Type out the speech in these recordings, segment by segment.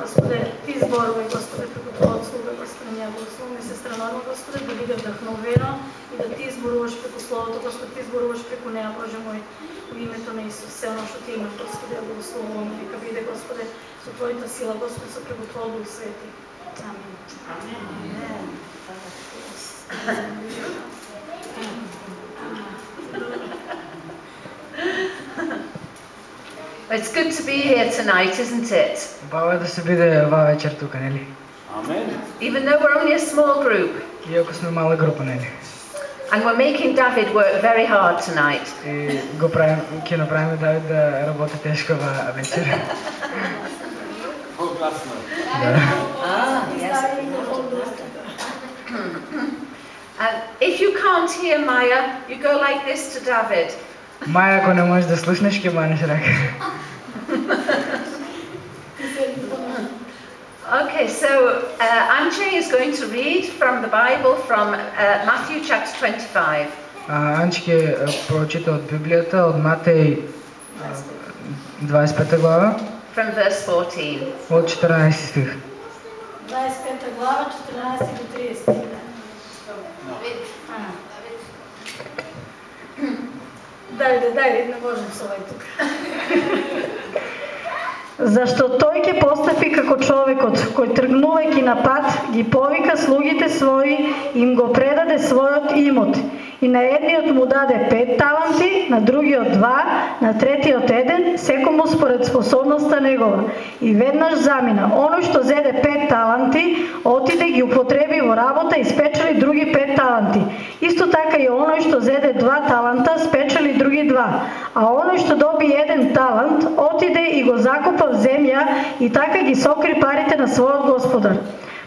Господе, ти зборувај, Господе, преку Твоја услуга, Господе, ние го услугаме сестра Норма, Господе, да биде вдъхновена и да ти зборуваш преку Словото, Господе, ти зборуваш преку неа, Боже мој, во името на Исус, се оно што ти имаш, Господе, да го услугувам, дека биде, Господе, со Твојата сила, Господе, со преку Твоја Дух Свети. Амин. Амин. Амин. It's good to be here tonight, isn't it? Убаво е да се биде оваа вечер тука, нели? Amen. Even though we're only a small group. Иако сме мала група, нели? And we're making David work very hard tonight. И го правим, ќе направиме Давид да работи тешко оваа вечер. По-гласно. Ah, yes. And if you can't hear Maya, you go like this to David. Маја, ако не можеш да слушнеш, ќе манеш рака. Okay, so uh, Andrzej is going to read from the Bible from uh, Matthew chapter 25. А, Анчи ќе а, прочита од Библијата, од Матеј а, 25 глава, from verse 14. од 14 стих. 25 глава, 14 до 30. Дајде, дајде, не можам со овој тука. Зашто тој ќе постапи како човекот, кој тргнувајќи на пат, ги повика слугите своји и им го предаде својот имот. И на едниот му даде пет таланти, на другиот два, на третиот еден, секому според способноста негова. И веднаш замина. Оној што зеде пет таланти, отиде ги употреби во работа и спечели други пет таланти. Исто така и оној што зеде два таланта, спечели други два. А оној што доби еден талант, отиде и го закупа в земја и така ги сокри парите на својот господар.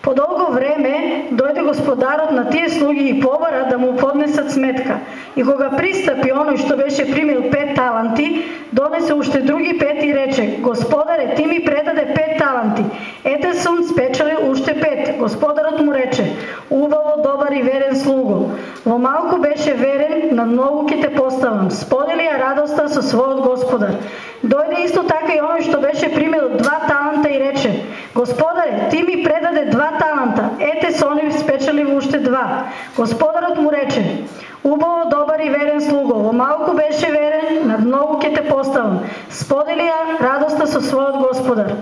По долго време дојде господарот на тие слуги и побара да му поднесат сметка. И кога пристапи оној што беше примил пет таланти, донесе уште други пет и рече: Господаре, ти ми предаде пет таланти. Ете сум спечелил уште пет. Господарот му рече: Убаво, добар и верен слуго. Во малку беше верен, на многу ке те поставам. Сподели ја радоста со својот господар. Дојде исто така и оној што беше примил два таланта и рече: Господаре, ти ми предаде два таланта. Ете со нив спечели уште два. Господарот му рече: Убаво, добар и верен слуго, во малку беше верен, над многу ќе те поставам. Сподели ја радоста со својот господар.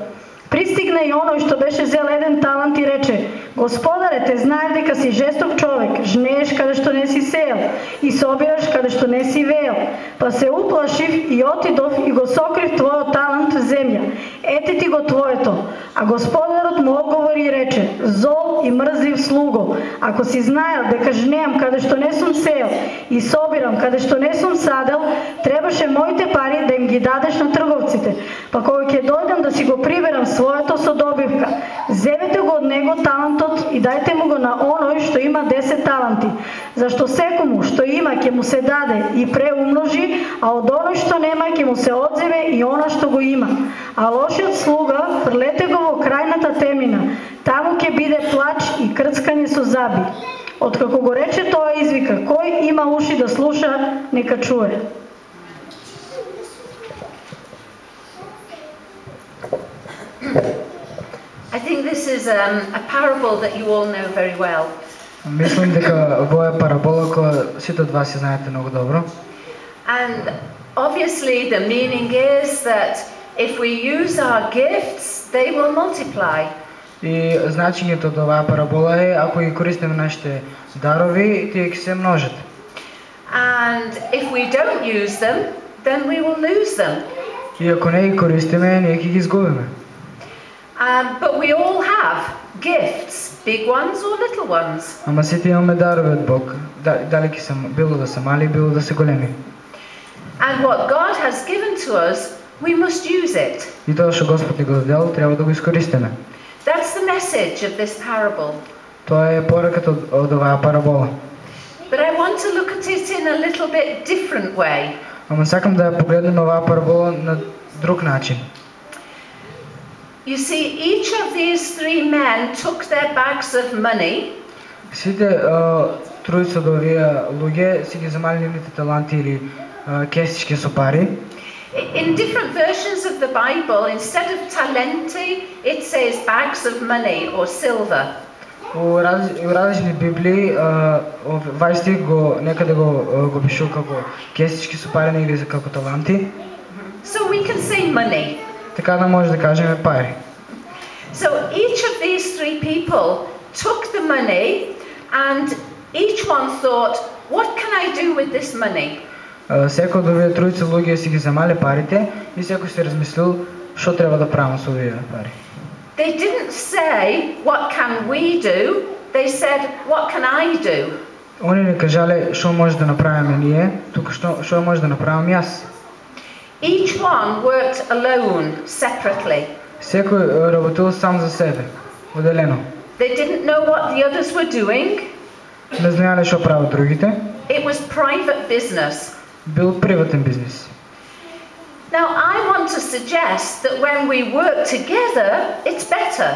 Пристигна и оној што беше зел еден талант и рече: Господаре, те знаев дека си жесток човек, жнееш каде што не си сеел и собираш каде што не си веел. Па се уплашив и отидов и го сокрив твојот талант в земја. Ете ти го твоето. А господарот му одговори и рече: Зол и мрзлив слуго, ако си знаел дека жнеам каде што не сум сеел и собирам каде што не сум садел, требаше моите пари да им ги дадеш на трговците. Па кога ќе дојдам да си го приберам своето содобивка. земете го од него талантот и дајте му го на оној што има 10 таланти. Зашто секому што има ќе му се даде и преумножи, а од оној што нема ќе му се одземе и она што го има. А лошиот слуга фрлете го во крајната темина, Таму ќе биде плач и крцкање со заби. Откако го рече тоа извика, кој има уши да слуша, нека чуе. I think this is um, a parable that you all know very well. Мислам дека овоја парабола која сите од вас ја знаете многу добро. And obviously, the meaning is that if we use our gifts, they will multiply. И значењето од оваа парабола е ако ги користиме нашите дарови, тие ќе се множат. And if we don't use them, then we will lose them. И ако не ги користиме, ние ќе ги изгубиме. Um, but we all have gifts, big ones or little ones. Ама сите имаме дарови од Бог, да, дали ќе се било да се мали, било да се големи. And what God has given to us, we must use it. И тоа што Господ ни го дадел, треба да го искористиме. That's the message of this parable. Тоа е пораката од, од оваа парабола. But I want to look at it in a little bit different way. Ама сакам да ја погледнем оваа парабола на друг начин. You see, each of these three men took their bags of money Сите а, тројца од овие луѓе си ги земали нивните таланти или а, кесички со пари I- In different versions of the Bible, instead of talenti, it says bags of money or silver. У, раз, у различни Библии, а, ов- вај стих го, некаде го, а, го пишува како кесички со пари или како таланти, So we can say money. Така да може да кажеме пари. So each of these three people took the money and each one thought, what can I do with this money? Секој од овие тројца луѓе си ги замале парите и секој си размислил што треба да правам со овие пари. They didn't say, what can we do? They said, what can I do? Они не кажале што може да направиме ние, туку што што може да направам јас. Each one worked alone, separately. Секој а, работил сам за себе, оделено. They didn't know what the others were doing. Не знаеле што прават другите. It was private business. Бил приватен бизнис. Now, I want to suggest that when we work together, it's better.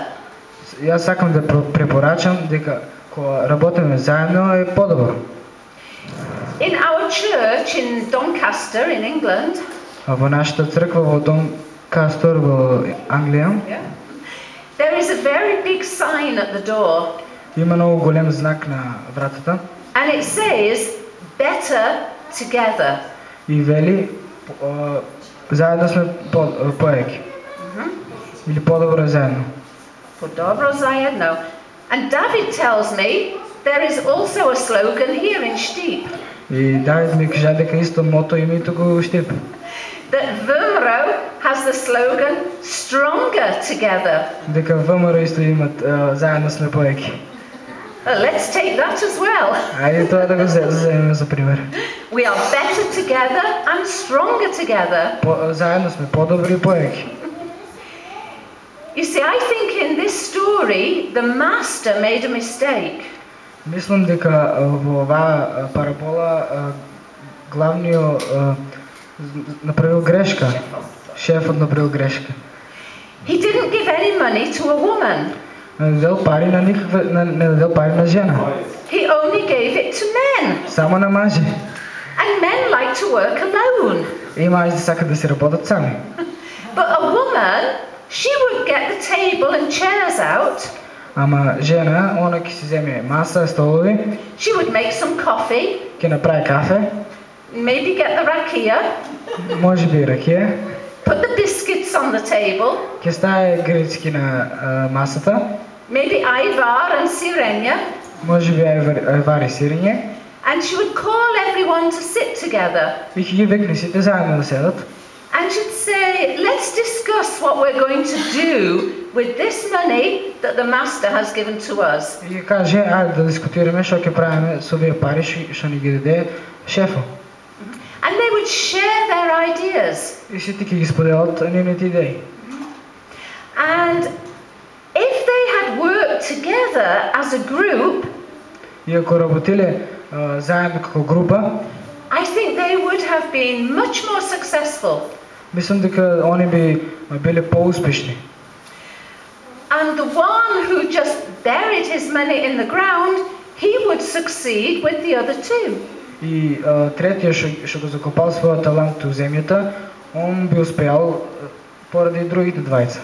Јас сакам да пр- препорачам дека кога работиме заедно е подобро. In our church in Doncaster, in England, А во нашата црква во Дом Кастор во Англија there is a very big sign at the door, има многу голем знак на вратата and it says, better together. и вели а, заедно сме по, а, поеки. Или подобро е заедно. Podobro zajedno. And David tells me there is also a slogan here in Steep И Давид ми кажа дека исто мото има и туку Штип. that Vimro has the slogan stronger together. Дека ВМРО исто имат а, заедно сме поеки. Uh, let's take that as well. Ајде тоа да го зе- земеме за пример. We are better together and stronger together. По, заедно сме подобри и поеки. You see, I think in this story, the master made a mistake. Мислам дека а, во оваа а, парабола а, главниот а, з- направил грешка. Шефот направил грешка. He didn't give any money to a woman, Не дадел пари на никаква, на, не дадел пари на жена. he only gave it to men. Само на мажи. And men like to work alone. И мажите сакат да си работат сами. But a woman, she would get the table and chairs out, Ама жена, она ќе си земе маса, столови, she would make some coffee, ќе направи кафе, maybe get the rakia, Може би ракия. Put the biscuits on the table. Ќе стае гречки на масата. Maybe Ajvar and Sirenje. Може би Айвар и Сирење. And she would call everyone to sit together. И ќе ги викне сите заедно да седат. And she'd say, let's discuss what we're going to do with this money that the master has given to us. И каже, ајде да дискутираме што ќе правиме со овие пари што ни ги даде шефот. And they would share their ideas. И сите ќе ги споделат нивните идеи. And if they had worked together as a group, И ако работиле а, заедно како група, I think they would have been much more successful. мислам дека они би биле поуспешни. And the one who just buried his money in the ground, he would succeed with the other two. И а, третиот што што го закопал својот талант у земјата, он би успеал а, поради другите двајца.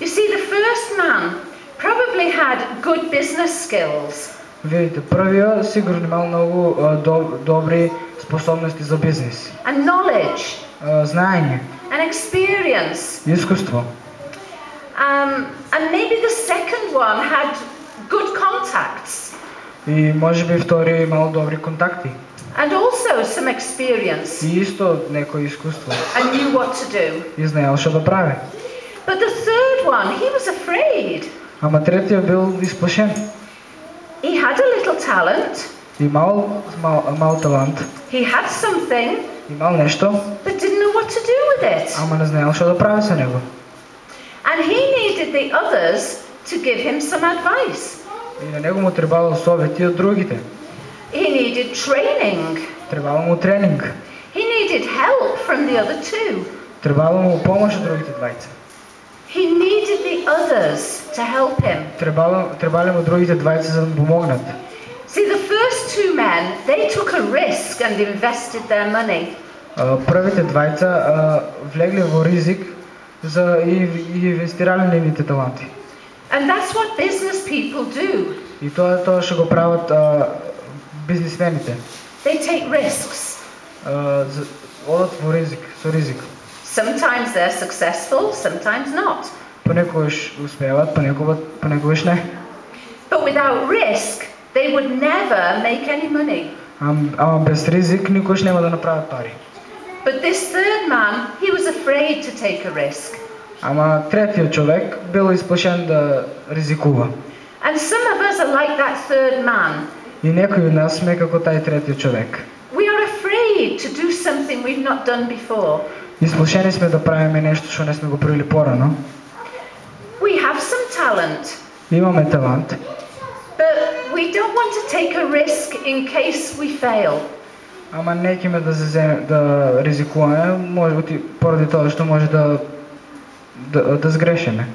You see, the first man probably had good business skills. Видите, првиот сигурно имал многу а, доб, добри способности за бизнес. and knowledge А, знаење, and experience. искуство. Um, and maybe the second one had good contacts И може би втори имал добри контакти. and also some experience И исто некој искуство. and knew what to do. И знаел што да прави. But the third one, he was afraid. Ама третиот бил исплашен. He had a little talent, Имал мал, мал талант, he had something, имал нешто, but didn't know what to do with it. ама не знаел што да прави со него. And he needed the others to give him some advice. И на него му требало совети од другите. He needed training. Требало му тренинг. He needed help from the other two. Требало му помош од другите двајца. He needed the others to help him. Требало, требале му другите двајца за да му помогнат. See, the first two men, they took a risk and invested their money. А, Првите двајца а, влегле во ризик за и, и инвестирале нивните таланти. And that's what business people do. И тоа тоа што го прават а, бизнисмените. They take risks. А, за- одат во ризик, со ризик. Sometimes they're successful, sometimes not. Понекогаш успееват, понекогаш, понекогаш не. But without risk, they would never make any money. Ам, ама без ризик никош нема да направат пари. But this third man, he was afraid to take a risk. Ама третиот човек бил исплашен да ризикува. And some of us are like that third man. И некои од нас сме како тај третиот човек. We are afraid to do something we've not done before. Исплашени сме да правиме нешто што не сме го правили порано. We have some talent, Имаме талант, but we don't want to take a risk in case we fail. ама не ќеме да се да ризикуваме, може би поради тоа што може да да, да сгрешиме.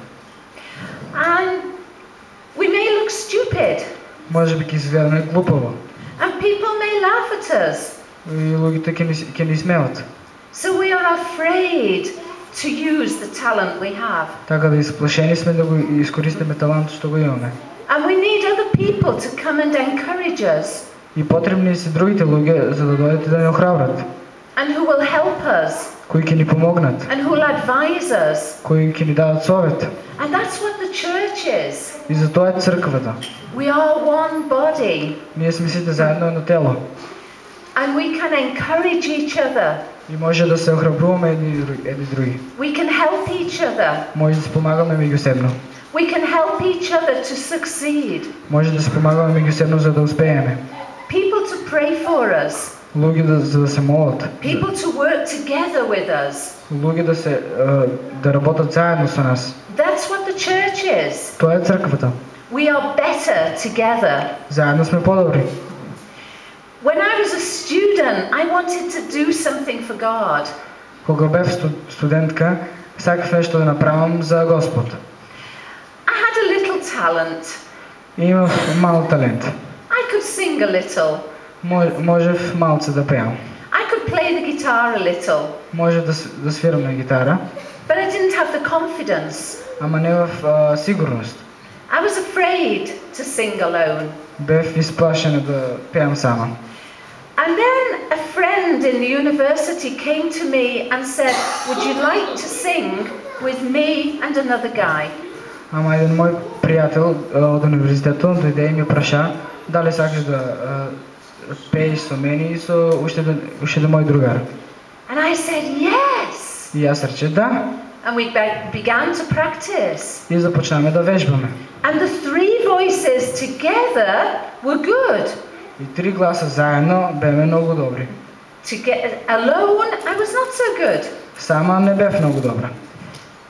Може би ќе изгледаме глупаво. and people may laugh at us. И луѓето ќе ни ќе ни смеат. So we are afraid to use the talent we have. Така да исплашени сме да го искористиме талантот што го имаме. And we need other people to come and encourage us И потребни се другите луѓе за да дојдат и да ни охрабрат, and who will help us кои ќе ни помогнат, and who will advise us. кои ќе ни дадат совет. And that's what the church is. И за тоа е црквата. We are one body Ние сме сите заедно едно тело. and we can encourage each other. И може да се охрабруваме едни, други- едни други. We can help each other. Може да се помагаме меѓусебно. We can help each other to succeed. Може да се помагаме меѓусебно за да успееме. People to pray for us. Луѓе да, за да се молат. People to work together with us. Луѓе да се а, да работат заедно со нас. That's what the church is. Тоа е црквата. We are better together. Заедно сме подобри. When I was a student, I wanted to do something for God. Кога бев сту, студентка, сакав нешто да направам за Господ. I had a little talent. И имав мал талент. I could sing a little. Мож, можев малце да пеам. I could play the guitar a little. Може да, с- да свирам на гитара, But I didn't have the confidence. ама немав а, сигурност. I was afraid to sing alone. Бев исплашена да пеам сама. And then a friend in the university came to me and said, Would you like to sing with me and another guy? Ама еден мој пријател а, од универзитетот дојде и ми праша дали сакаш да а, пееш со мене и со уште еден, уште еден мој другар. And I said, Yes. И јас рече да And we be- began to practice. и започнаме да вежбаме. And the three voices together were good. И три гласа заедно беме многу добри. To get alone, I was not so good. Сама не бев многу добра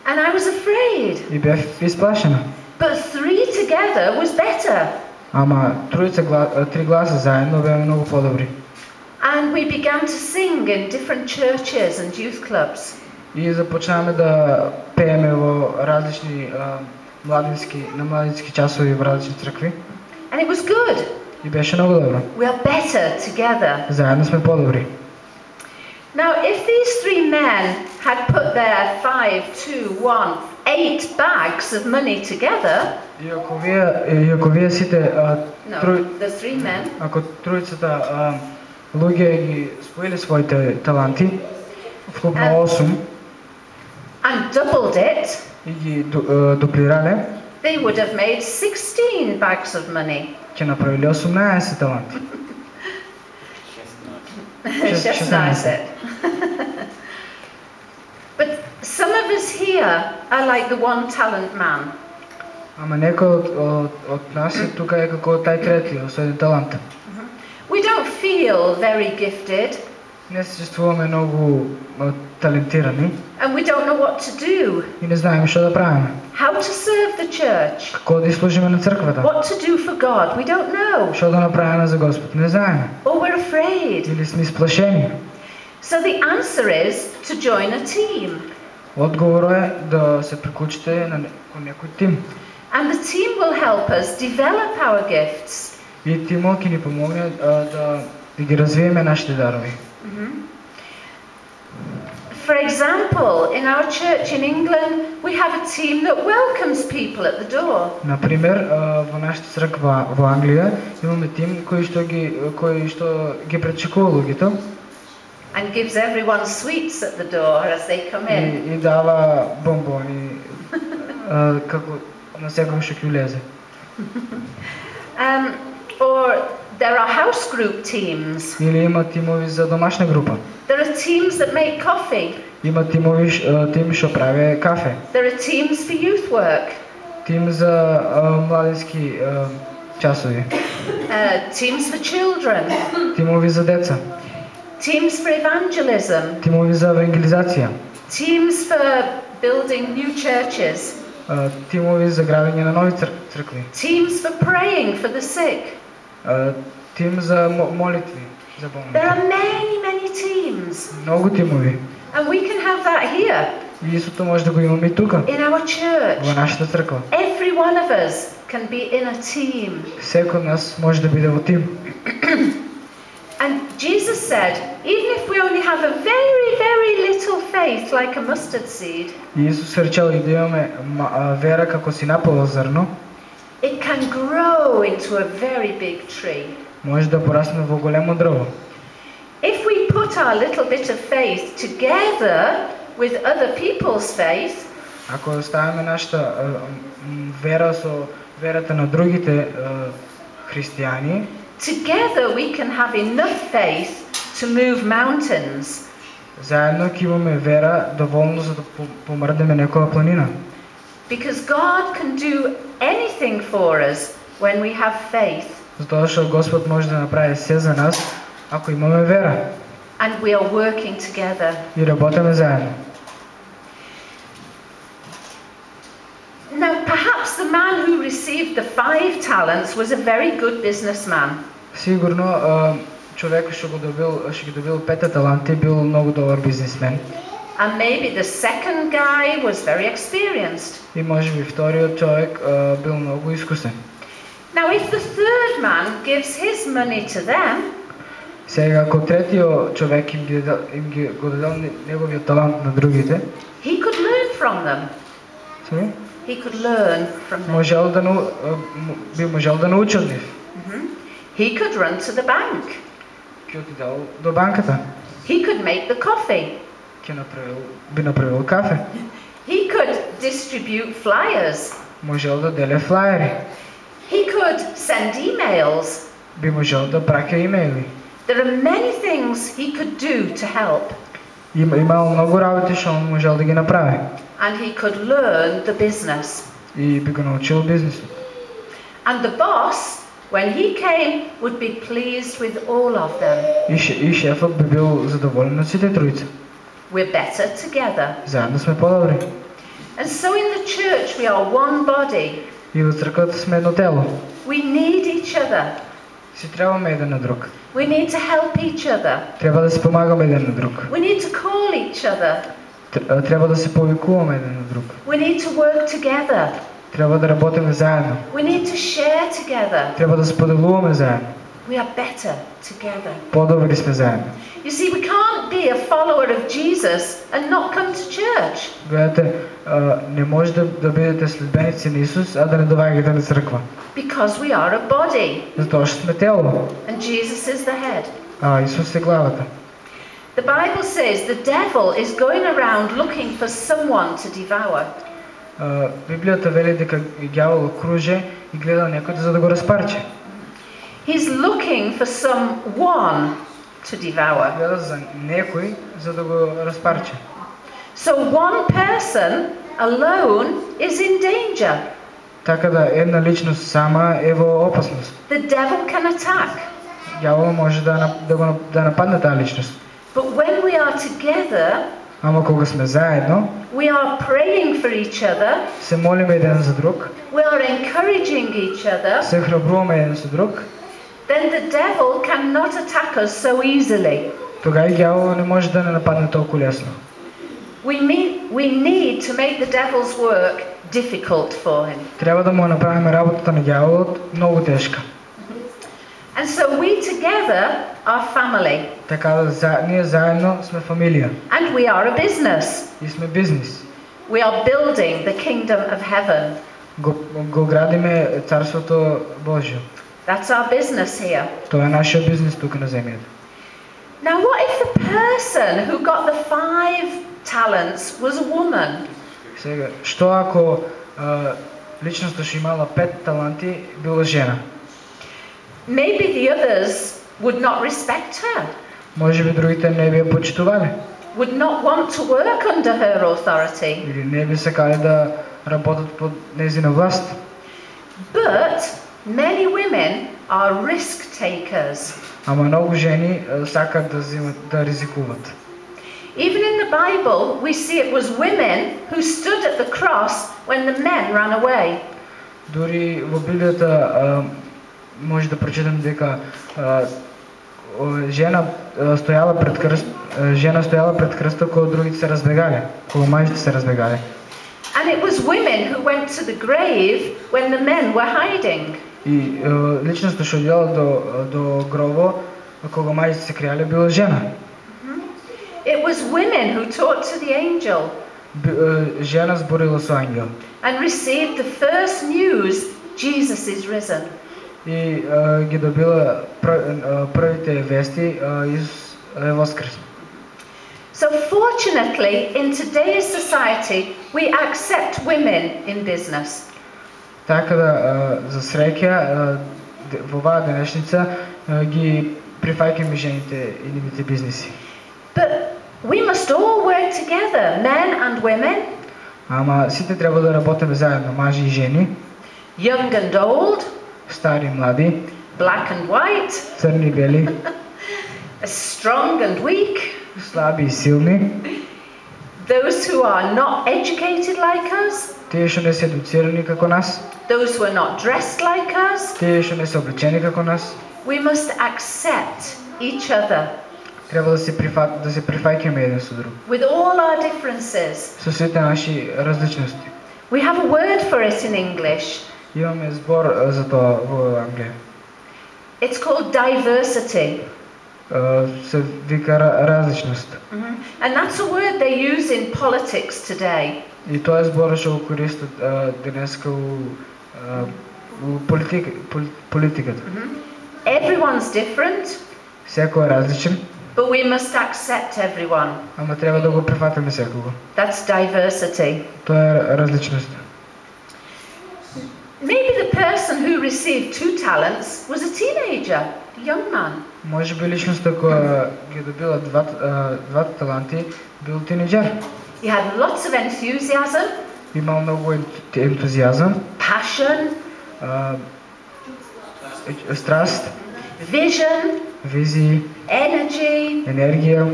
And I was afraid. и бев исплашена. But three together was better. Ама тројца гла, а, три гласа заедно беме многу подобри. And we began to sing in different churches and youth clubs. И започнаме да пееме во различни а, младински, на младински часови во различни цркви. And it was good. И беше многу добро. We are better together. Заедно сме подобри. Now, if these three men had put their five, two, one, eight bags of money together, И ако вие, и ако вие сите а, no, трој, the three men, ако тројцата а, луѓе ги споили своите таланти, вкупно А. 8 and doubled it, и ги ду- а, дуплирале, they would have made 16 bags of money. ќе направиле 18 таланти. It's just just nice nice. it. but some of us here are like the one talent man. Ама некој од, од, од нас е тука е како тај трети, со еден талант. We don't feel very gifted Не се чувствуваме многу а, талентирани and we don't know what to do, и не знаеме што да правиме. how to serve the church, Како да изслужиме на црквата? what to do for God. We don't know, Што да направиме за Господ? Не знаеме. or we're afraid. Или сме сплашени. So the answer is to join a team. Одговорот е да се приклучите на не- кон некој тим. And the team will help us develop our gifts. И тимот ќе ни помогне а, да, да ги развиеме нашите дарови. For example, in our church in England, we have a team that welcomes people at the door. Например, а, во нашата црква во Англија имаме тим кој што ги кој што ги пречекува луѓето and gives everyone sweets at the door as they come in. и, и дава бомбони а, како на секој што ќе влезе. Um, or there are house group teams. Или има тимови за домашна група. There are teams that make coffee. Има тимови ш- а, тим што прави кафе. There are teams for youth work. Тим за а, младински а, часови. Uh, teams for children. Тимови за деца. Teams for evangelism. Тимови за евангелизација. Teams for building new churches. а, Тимови за градење на нови цр- цркви. Teams for praying for the sick. а, Тим за мо- молитви за There болните. are many, many teams. Многу тимови. And we can have that here И истото може да го имаме и тука, in our church. во нашата црква. Every one of us can be in a team. Секој од нас може да биде во тим. And Jesus said, even if we only have a very, very little faith, like a mustard seed, И Исус речел и да имаме ма- а, вера како синапало зрно, it can grow into a very big tree. може да порасне во големо дрво. If we put our little bit of faith together with other people's faith, Ако оставиме нашата а, м, вера со верата на другите а, христијани, together we can have enough faith to move mountains. заедно ќе имаме вера доволно за да по- помрднеме некоја планина. Because God can do anything for us when we have faith. Затоа што Господ може да направи се за нас ако имаме вера and we are working together. и работиме заедно. Now, perhaps the man who received the five talents was a very good businessman. Сигурно а, човекот што го добил што ги добил пете таланти бил многу добар бизнисмен And maybe the second guy was very experienced. и можеби вториот човек а, бил многу искусен. Now, if the third man gives his money to them, Сега ако третиот човек им ги, дадел- им ги го дадел не- неговиот талант на другите, he could learn from them. си, He could learn from them. можел да нау, а, м- би можел да научи од нив. Mhm. He could run to the bank. Ќе отидел до банката, He could make the coffee. ќе направил би направил кафе, He could distribute flyers. можел да деле флаери, He could send emails. би можел да праќа имејли. There are many things he could do to help. Има имал многу работи што он можел да ги направи and he could learn the business. и би го научил бизнисот. And the boss, when he came, would be pleased with all of them. И, ше, и шефот би бил задоволен од сите тројца. We're better together. Заедно сме подобри. And so in the church, we are one body. И во црквата сме едно тело. We need each other. Си требаме еден на друг. We need to help each other. Треба да се помагаме еден на друг. We need to call each other. Тр- Треба да се повикуваме еден на друг. We need to work together. Треба да работиме заедно. We need to share together. Треба да споделуваме заедно. We are better together. Подобри сме заедно. You see, we can't be a follower of Jesus and not come to church. Гледате, а, не може да, да бидете следбеници на Исус, а да не доаѓате на црква. Because we are a body Затоа што сме тело, and Jesus is the head. а Исус е главата. The Bible says the devil is going around looking for someone to devour. А, Библијата вели дека ѓавол круже и гледа некој за да го распарче. He's looking for someone to devour. Гледа за некој за да го распарче. So one person alone is in danger. Така да една личност сама е во опасност. The devil can attack. Ѓавол може да, нап- да, го, нап- да нападне таа личност. But when we are together, Ама кога сме заедно, we are praying for each other, се молиме еден за друг, we are encouraging each other, се храбруваме еден со друг, then the devil cannot attack us so easily. тогава и ѓавол не може да не нападне толку лесно. We, meet, we need to make the devil's work difficult for him. Треба да му направиме работата на ѓаволот многу тешка. And so we together our family. Така да за, ние заедно сме фамилия And we are a business. и сме бизнес. We are building the kingdom of heaven. Го, го градиме Царството Божие. That's our business here. Това е нашия бизнес тук на земята. Now, what if the person who got the five talents was a woman? Сега, що ако а, личността ще имала пет таланти, била жена? Maybe the others would not respect her, Може би другите не би я почитували would not want to work under her authority. или не би сакали да работят под незина власт. But many women are risk takers. Ама много жени а, сакат да, взимат, да ризикуват. Even in the Bible, we see it was women who stood at the cross when the men ran away. Дори в Библията а, може да прочитам дека а, о, жена а, стояла пред кръст, а, жена стояла пред кръста, кога другите се разбегали, кога мъжите се разбегали. And it was women who went to the grave when the men were hiding. И а, личността ще отдела до, до гроба, кога мъжите се криали, била жена. It was women who talked to the angel Б, а, жена зборила со ангел. and received the first news Jesus is risen. И а, ги добила пр, а, првите вести, а, Исус е воскрес. So, fortunately, in today's society, we accept women in business. Така да, за среќа, во оваа денешница ги прифаќаме жените и нивните бизнеси. But we must all work together, men and women, Ама сите треба да работиме заедно, мажи и жени, young and old, стари и млади, black and white, црни и бели, strong and weak, слаби и силни, those who are not educated like us, тие што не се едуцирани како нас, those who are not dressed like us. тие што не се облечени како нас. We must accept each other Треба да се прифа, да се прифаќаме еден со друг. with all our differences. Со сите наши различности. We have a word for it in English. Имаме збор а, за тоа во Англија. It's called diversity. А, Се вика ра- различност. Mhm. And that's a word they use in politics today. И тоа е збора што го користат денеска у, а, у политик, пол, политиката. Everyone's different, Секој е различен, but we must accept everyone. ама треба да го прифатиме секого. That's diversity. Тоа е различност. Maybe the person who received two talents was a teenager, a young man. Може би личноста која ги добила два, а, двата таланти бил тинеџер. He had lots of enthusiasm, Имал многу ент- ентузијазам, passion, а, е- страст, vision, визии, energy, енергија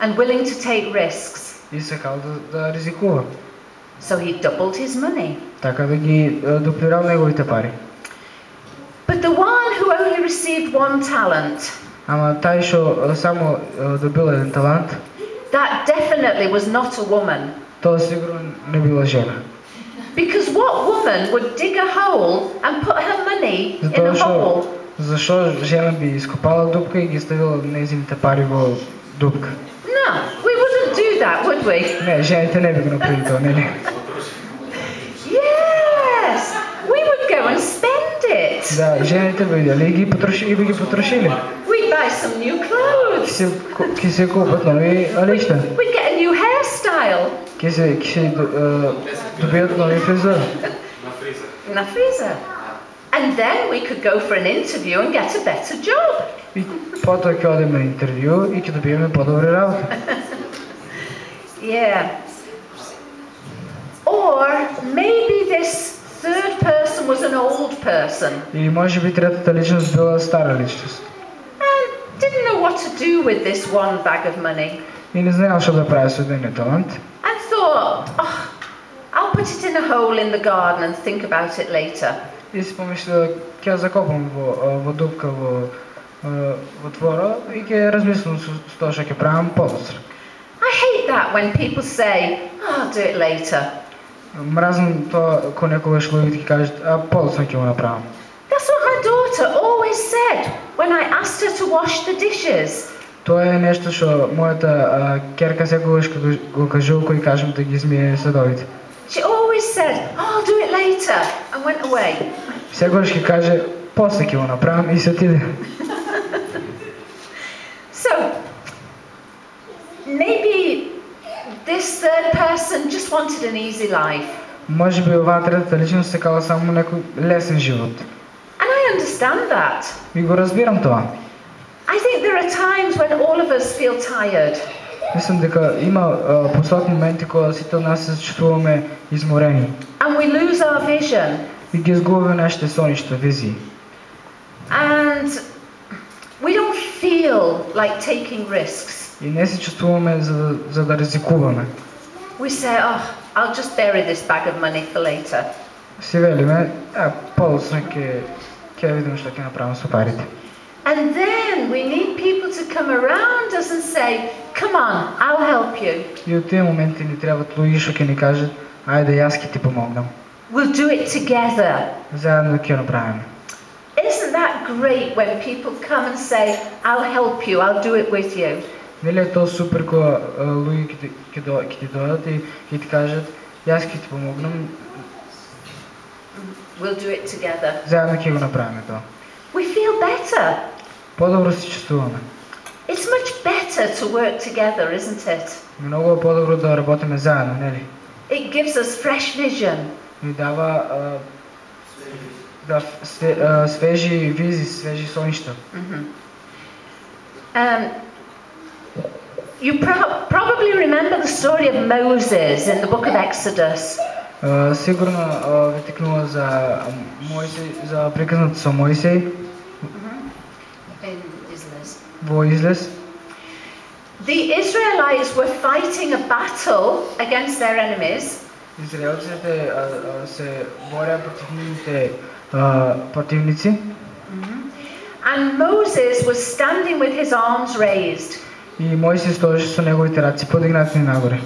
and willing to take risks. и сакал да, да ризикува. So he doubled his money. Така да ги а, дуплирал неговите пари. But the one who only received one talent, Ама тај што а, само а, добил еден талант, that definitely was not a woman. тоа сигурно не била жена. Because what woman would dig a hole and put her money in Затоа a што hole? зашо жена би ископала дупка и ги ставила незините пари во дупка. No, we wouldn't do that, would we? Не, жените не би го направили тоа, нели? Yes, we would go and spend it. Да, жените би идели и ги потроши и би ги потрошили. We'd buy some new Ки clothes. се ку- ки се купат нови алишта. We'd get a new hairstyle. Ки се ки се а, добијат нови фризури. in the freezer. And then we could go for an interview and get a better job. И потоа ќе одиме на интервју и ќе добиеме подобри работа. Yeah. Or maybe this third person was an old person Или може би третата личност била стара личност. and didn't know what to do with this one bag of money И не знаел што да прави со еден талант. and thought, oh, I'll put it in a hole in the garden and think about it later. И си помислил, ќе ја закопам во, а, во дупка во, а, во двора и ќе размислам со, со тоа што ќе правам подоцра. I hate that when people say, oh, I'll do it later. Мразнам тоа кога некогаш луѓето ќе кажат, а подоцна ќе го направам. That's what my daughter always said. when I asked her to wash the dishes. Тоа е нешто што мојата а, керка секогаш кога го кажува кој кажам да ги измие съдовите. She always said, oh, I'll do it later, and went away. Секогаш ќе каже после ќе го направам и се отиде. So, maybe this third person just wanted an easy life. Може би оваа третата личност сакала само некој лесен живот. And I understand that. И го разбирам тоа. I think there are times when all of us feel tired. Мислам дека има а, посок моменти кога сите од нас се чувствуваме изморени and we lose our vision. и ги изгубиме нашите соништа, визии. And we don't feel like taking risks. И не се чувствуваме за, да- за да ризикуваме. We say, oh, I'll just bury this bag of money for later. Си велиме, а, по-досно ќе ќе видиме што ќе направиме со парите. And then we need people to come around us and say, come on, I'll help you. И од тие моменти ни требаат луѓе што ќе ни кажат, ајде јас ќе ти помогнам. We'll do it together. Заедно ќе направиме. Isn't that great when people come and say, I'll help you, I'll do it with you? Нели е тоа супер кога луѓе ќе ќе ќе ти дојдат и ќе ти кажат, јас ќе ти помогнам, We'll do it together. заедно ќе го направиме тоа. We feel better. Подобро се чувствуваме. It's much better to work together, isn't it? Многу е подобро да работиме заедно, нели? It gives us fresh vision. Ни дава а, да све, а, свежи визи, свежи соништа. Um, you pro- probably remember the story of Moses in the book of Exodus. А, сигурно а, ви текнува за а, Мојсей, за приказната со Мојсей In Islas. во Излез. The Israelites were fighting a battle against their enemies, Израелците а, а, се бореа против нивните а, противници and Moses was standing with his arms raised. и Мојсей стоеше со неговите раци подигнати нагоре.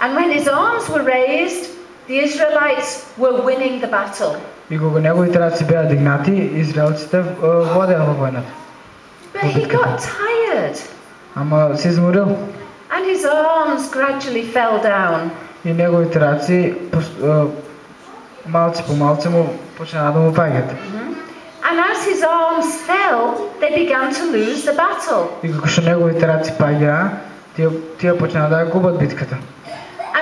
And when his arms were raised, the Israelites were winning the battle. И кога неговите раци беа дигнати, израелците а, водеа во војната. But he got tired, Ама се изморил and his arms gradually fell down. и неговите раци пос- а, малце по малце му почнаа да му паѓат. And as his arms fell, they began to lose the battle. И како што неговите раци паѓаа, тие тие почнаа да ја губат битката.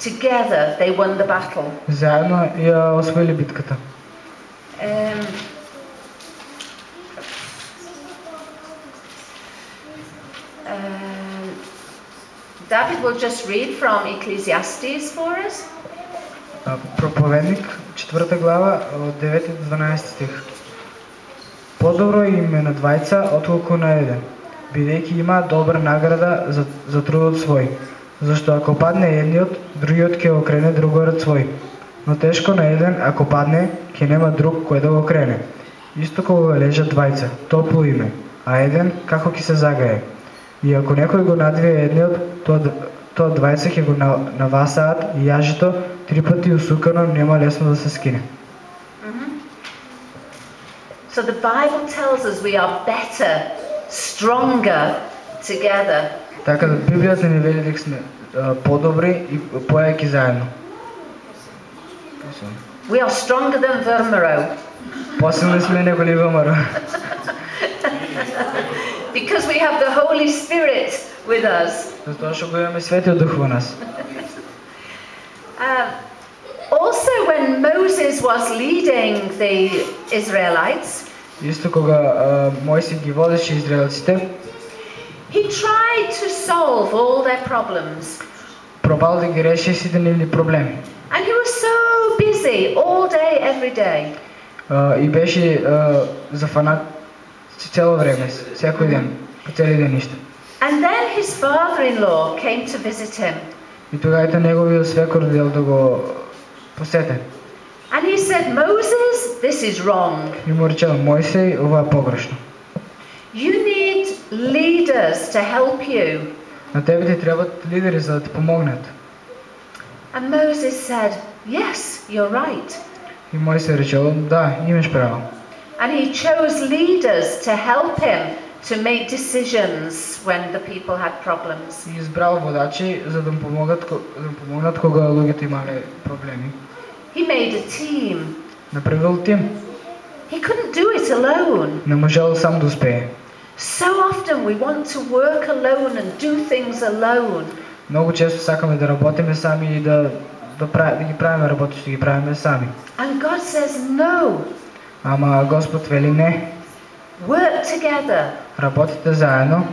Together they won the battle. Заедно ја освоили битката. Um, um, David will just read from Ecclesiastes for us. А, Проповедник, четврта глава, од 9 до 12 стих. Подобро им е на двајца, отколку на еден, бидејќи има добра награда за, за трудот свој. Зашто ако падне едниот, другиот ќе го крене другорот свој. Но тешко на еден, ако падне, ќе нема друг кој да го крене. Исто кога лежат двајца, топло име, а еден како ќе се загае. И ако некој го надвие едниот, тоа, тоа двајца ќе го на- навасаат и јажето три пати усукано нема лесно да се скине. Mm-hmm. So the Bible tells us we are better, stronger together. Така да Библијата ни вели дека сме а, подобри и појаки заедно. We are stronger than Vermero Посилни сме него ли ВМРО. because we have the Holy Spirit with us. Затоа што го имаме Светиот Дух во нас. Um, also, when Moses was leading the Israelites, Исто кога а, Мојсей ги водеше израелците, he tried to solve all their problems. пробал да ги реши сите нивни проблеми. And he was so busy all day, every day. А, и беше а, зафанат цяло време, всякой ден, по цели ден ништа. And then his father-in-law came to visit him. И тогава ето неговиот свекор дел да го посете. And he said, Moses, this is wrong. И му речел, Мојсей, ова е погрешно. You need leaders to help you. На тебе ти требат лидери за да ти помогнат. And Moses said, Yes, you're right. И Мојсей речел, да, имаш право. And he chose leaders to help him to make decisions when the people had problems. И избрал водачи за да му помогнат, ко- да му помогнат кога луѓето имале проблеми. He made a team. Направил тим. He couldn't do it alone. Не можел сам да успее. So often we want to work alone and do things alone. Много често сакаме да работиме сами и да, да, прави, да ги правиме работи, ще ги правиме сами. And God says, No, Ама Господ вели не. work together, Работите заедно,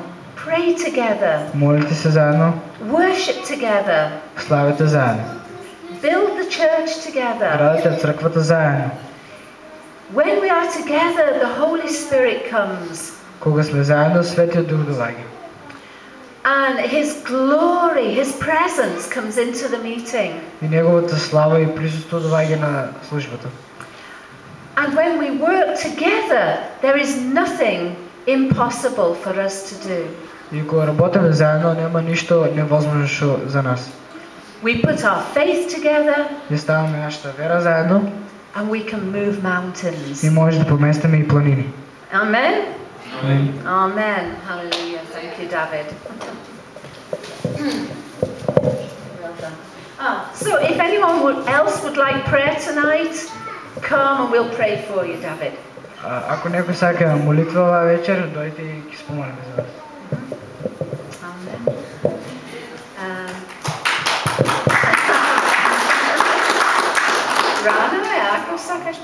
pray together, молите се заедно, worship together, славите заедно. build the church together. Градите църквата заедно. When we are together, the Holy Spirit comes Кога сме заедно, Светиот Дух доаѓа. and His glory, His presence comes into the meeting. И Неговата слава и присуство доаѓа на службата. And when we work together, there is nothing impossible for us to do. И кога работиме заедно, нема ништо невозможно за нас. We put our faith together Ние ставаме нашата вера заедно and we can move mountains. и може да поместиме и планини. Amen. Амин. Amen. Hallelujah. Thank you, David. well done. Ah, so if anyone would, else would like prayer tonight, come and we'll pray for you, David. А, ако некој сака молитва оваа вечер, дојте и ќе спомнеме за вас. Amen. Um, Rano, ako sakaš